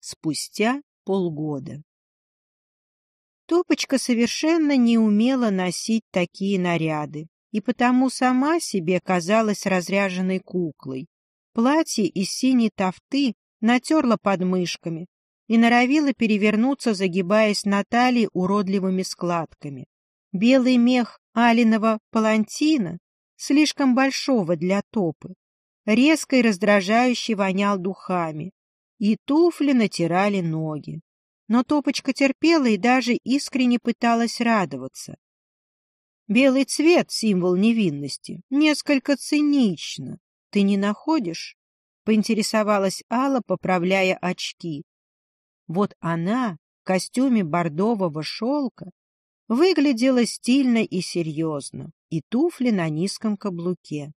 спустя полгода. Топочка совершенно не умела носить такие наряды, и потому сама себе казалась разряженной куклой. Платье из синей тофты натерла подмышками и норовила перевернуться, загибаясь на талии уродливыми складками. Белый мех алиного палантина, слишком большого для топы, резко и раздражающе вонял духами, и туфли натирали ноги. Но Топочка терпела и даже искренне пыталась радоваться. Белый цвет — символ невинности. Несколько цинично. Ты не находишь? Поинтересовалась Алла, поправляя очки. Вот она в костюме бордового шелка выглядела стильно и серьезно, и туфли на низком каблуке.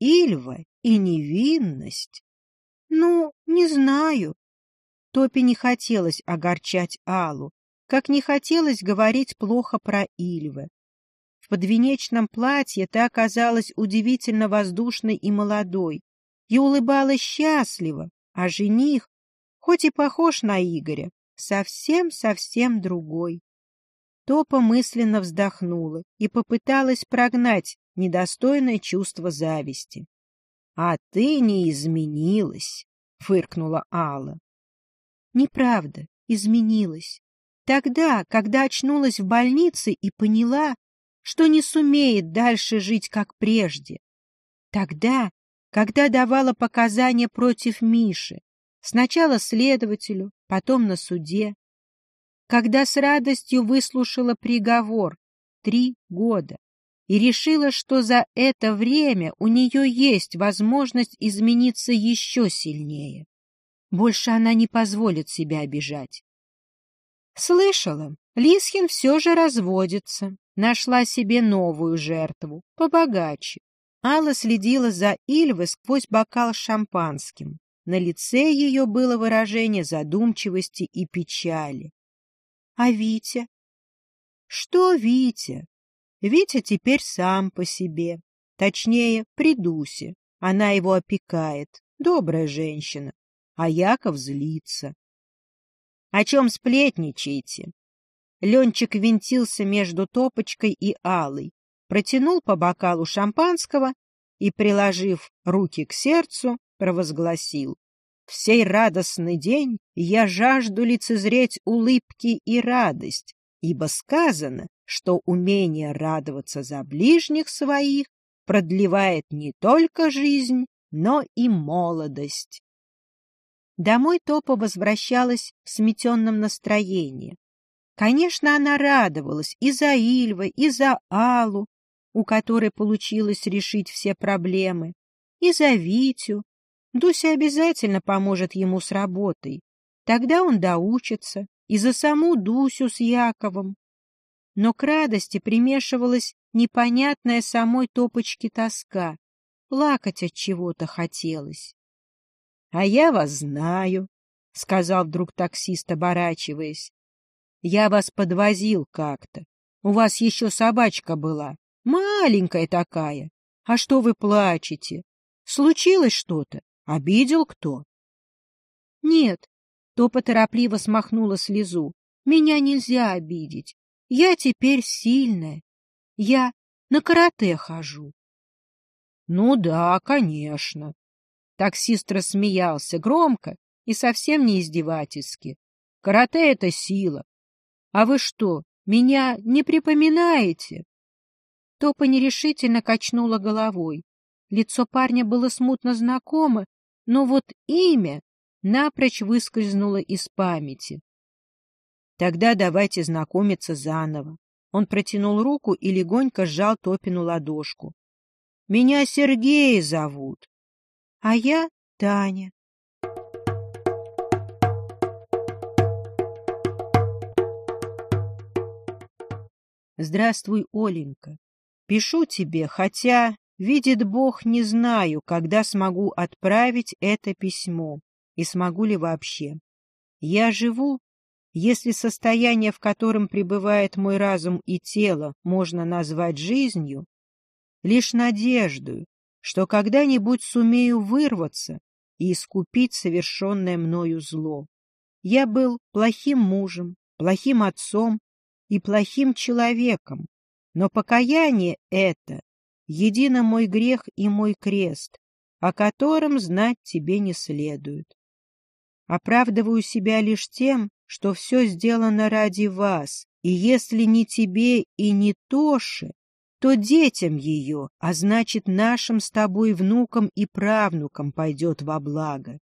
Ильва и невинность. Ну, не знаю, Топи не хотелось огорчать Аллу, как не хотелось говорить плохо про Ильвы. В подвенечном платье та оказалась удивительно воздушной и молодой, и улыбалась счастливо, а жених, хоть и похож на Игоря, совсем-совсем другой. Топа мысленно вздохнула и попыталась прогнать недостойное чувство зависти. — А ты не изменилась, — фыркнула Алла. Неправда, изменилась. Тогда, когда очнулась в больнице и поняла, что не сумеет дальше жить, как прежде. Тогда, когда давала показания против Миши, сначала следователю, потом на суде. Когда с радостью выслушала приговор три года и решила, что за это время у нее есть возможность измениться еще сильнее. Больше она не позволит себя обижать. Слышала, Лисхин все же разводится. Нашла себе новую жертву, побогаче. Алла следила за Ильвой сквозь бокал шампанским. На лице ее было выражение задумчивости и печали. А Витя? Что Витя? Витя теперь сам по себе. Точнее, при Дусе. Она его опекает. Добрая женщина а Яков злится. — О чем сплетничаете? Ленчик винтился между Топочкой и Алой, протянул по бокалу шампанского и, приложив руки к сердцу, провозгласил. В сей радостный день я жажду лицезреть улыбки и радость, ибо сказано, что умение радоваться за ближних своих продлевает не только жизнь, но и молодость. Домой Топа возвращалась в сметенном настроении. Конечно, она радовалась и за Ильва, и за Аллу, у которой получилось решить все проблемы, и за Витю. Дуся обязательно поможет ему с работой. Тогда он доучится, и за саму Дусю с Яковом. Но к радости примешивалась непонятная самой Топочке тоска. Плакать от чего-то хотелось. — А я вас знаю, — сказал вдруг таксист, оборачиваясь. — Я вас подвозил как-то. У вас еще собачка была, маленькая такая. А что вы плачете? Случилось что-то? Обидел кто? — Нет, — Топа торопливо смахнула слезу. — Меня нельзя обидеть. Я теперь сильная. Я на карате хожу. — Ну да, конечно, Таксист рассмеялся громко и совсем не издевательски. Карате — это сила. А вы что, меня не припоминаете? Топа нерешительно качнула головой. Лицо парня было смутно знакомо, но вот имя напрочь выскользнуло из памяти. Тогда давайте знакомиться заново. Он протянул руку и легонько сжал Топину ладошку. — Меня Сергей зовут. А я Таня. Здравствуй, Оленька. Пишу тебе, хотя, видит Бог, не знаю, когда смогу отправить это письмо и смогу ли вообще. Я живу, если состояние, в котором пребывает мой разум и тело, можно назвать жизнью, лишь надеждою, что когда-нибудь сумею вырваться и искупить совершенное мною зло. Я был плохим мужем, плохим отцом и плохим человеком, но покаяние это — едино мой грех и мой крест, о котором знать тебе не следует. Оправдываю себя лишь тем, что все сделано ради вас, и если не тебе и не Тоше, то детям ее, а значит, нашим с тобой внукам и правнукам пойдет во благо.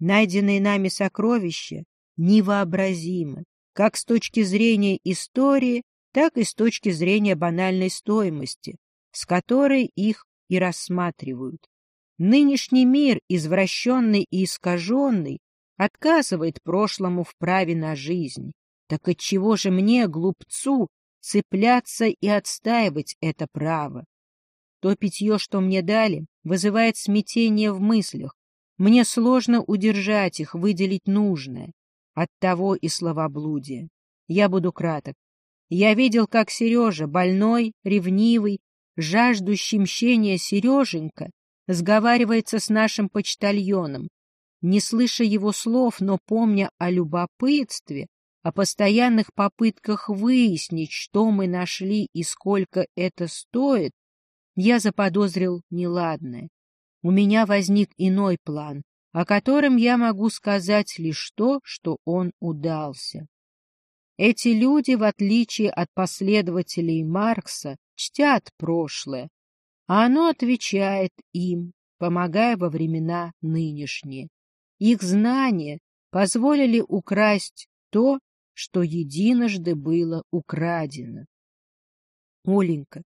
Найденные нами сокровища невообразимы, как с точки зрения истории, так и с точки зрения банальной стоимости, с которой их и рассматривают. Нынешний мир, извращенный и искаженный, отказывает прошлому в праве на жизнь. Так отчего же мне, глупцу, цепляться и отстаивать это право? То питье, что мне дали, вызывает смятение в мыслях. Мне сложно удержать их, выделить нужное. Оттого и словоблудие. Я буду краток. Я видел, как Сережа, больной, ревнивый, жаждущий мщения Сереженька, сговаривается с нашим почтальоном. Не слыша его слов, но помня о любопытстве, о постоянных попытках выяснить, что мы нашли и сколько это стоит, я заподозрил неладное. У меня возник иной план, о котором я могу сказать лишь то, что он удался. Эти люди, в отличие от последователей Маркса, чтят прошлое, а оно отвечает им, помогая во времена нынешние. Их знания позволили украсть то, что единожды было украдено. Оленька,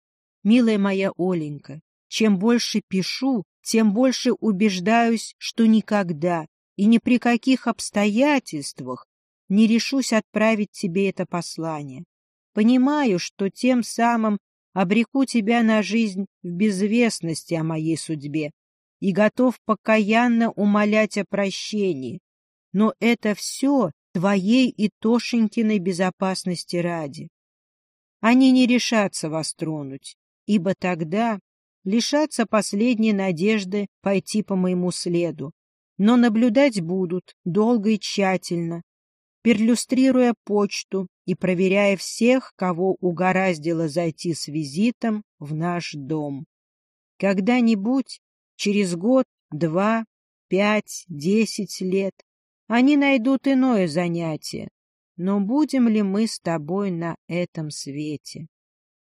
милая моя Оленька, чем больше пишу, тем больше убеждаюсь, что никогда и ни при каких обстоятельствах не решусь отправить тебе это послание. Понимаю, что тем самым обреку тебя на жизнь в безвестности о моей судьбе и готов покаянно умолять о прощении. Но это все твоей и Тошенькиной безопасности ради. Они не решатся вас тронуть, ибо тогда лишатся последней надежды пойти по моему следу, но наблюдать будут долго и тщательно, перлюстрируя почту и проверяя всех, кого угораздило зайти с визитом в наш дом. Когда-нибудь, через год, два, пять, десять лет, они найдут иное занятие. Но будем ли мы с тобой на этом свете?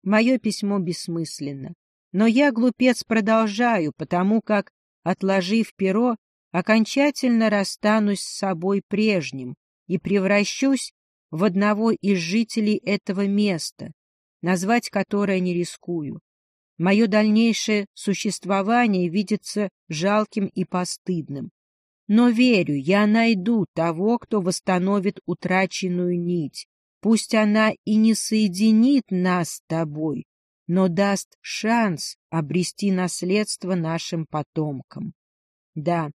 Мое письмо бессмысленно. Но я, глупец, продолжаю, потому как, отложив перо, окончательно расстанусь с собой прежним и превращусь в одного из жителей этого места, назвать которое не рискую. Мое дальнейшее существование видится жалким и постыдным. Но верю, я найду того, кто восстановит утраченную нить. Пусть она и не соединит нас с тобой, но даст шанс обрести наследство нашим потомкам. Да,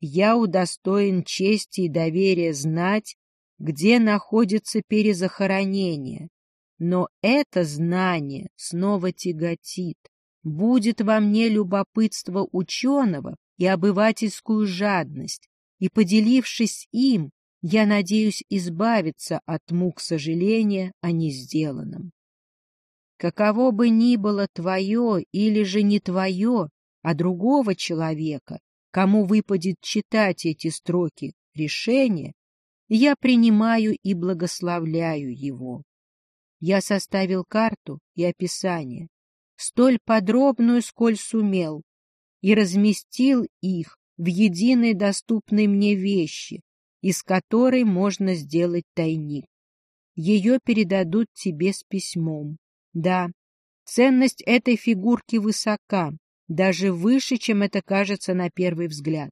я удостоен чести и доверия знать, где находится перезахоронение, но это знание снова тяготит. Будет во мне любопытство ученого и обывательскую жадность, и, поделившись им, я надеюсь избавиться от мук сожаления о несделанном. Каково бы ни было твое или же не твое, а другого человека, кому выпадет читать эти строки, решение, я принимаю и благословляю его. Я составил карту и описание, столь подробную, сколь сумел, и разместил их в единой доступной мне вещи, из которой можно сделать тайник. Ее передадут тебе с письмом. Да, ценность этой фигурки высока, даже выше, чем это кажется на первый взгляд.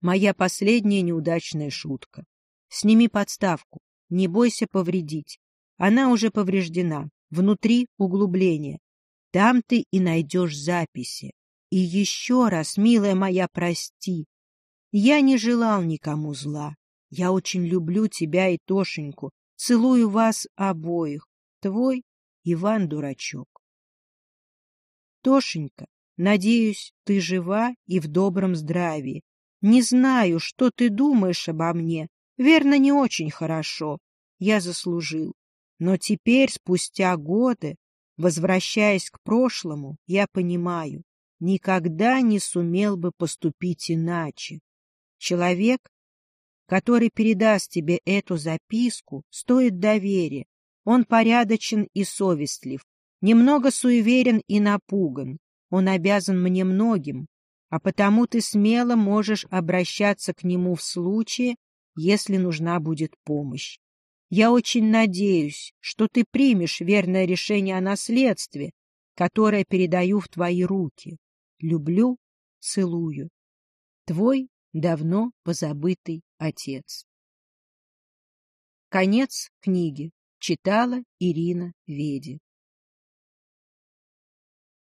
Моя последняя неудачная шутка. Сними подставку, не бойся повредить. Она уже повреждена, внутри углубление. Там ты и найдешь записи. И еще раз, милая моя, прости. Я не желал никому зла. Я очень люблю тебя и Тошеньку. Целую вас обоих. Твой Иван-дурачок. Тошенька, надеюсь, ты жива и в добром здравии. Не знаю, что ты думаешь обо мне, Верно, не очень хорошо. Я заслужил. Но теперь, спустя годы, возвращаясь к прошлому, я понимаю, никогда не сумел бы поступить иначе. Человек, который передаст тебе эту записку, стоит доверия. Он порядочен и совестлив, немного суеверен и напуган. Он обязан мне многим, а потому ты смело можешь обращаться к нему в случае, если нужна будет помощь. Я очень надеюсь, что ты примешь верное решение о наследстве, которое передаю в твои руки. Люблю, целую. Твой давно позабытый отец. Конец книги. Читала Ирина Веди.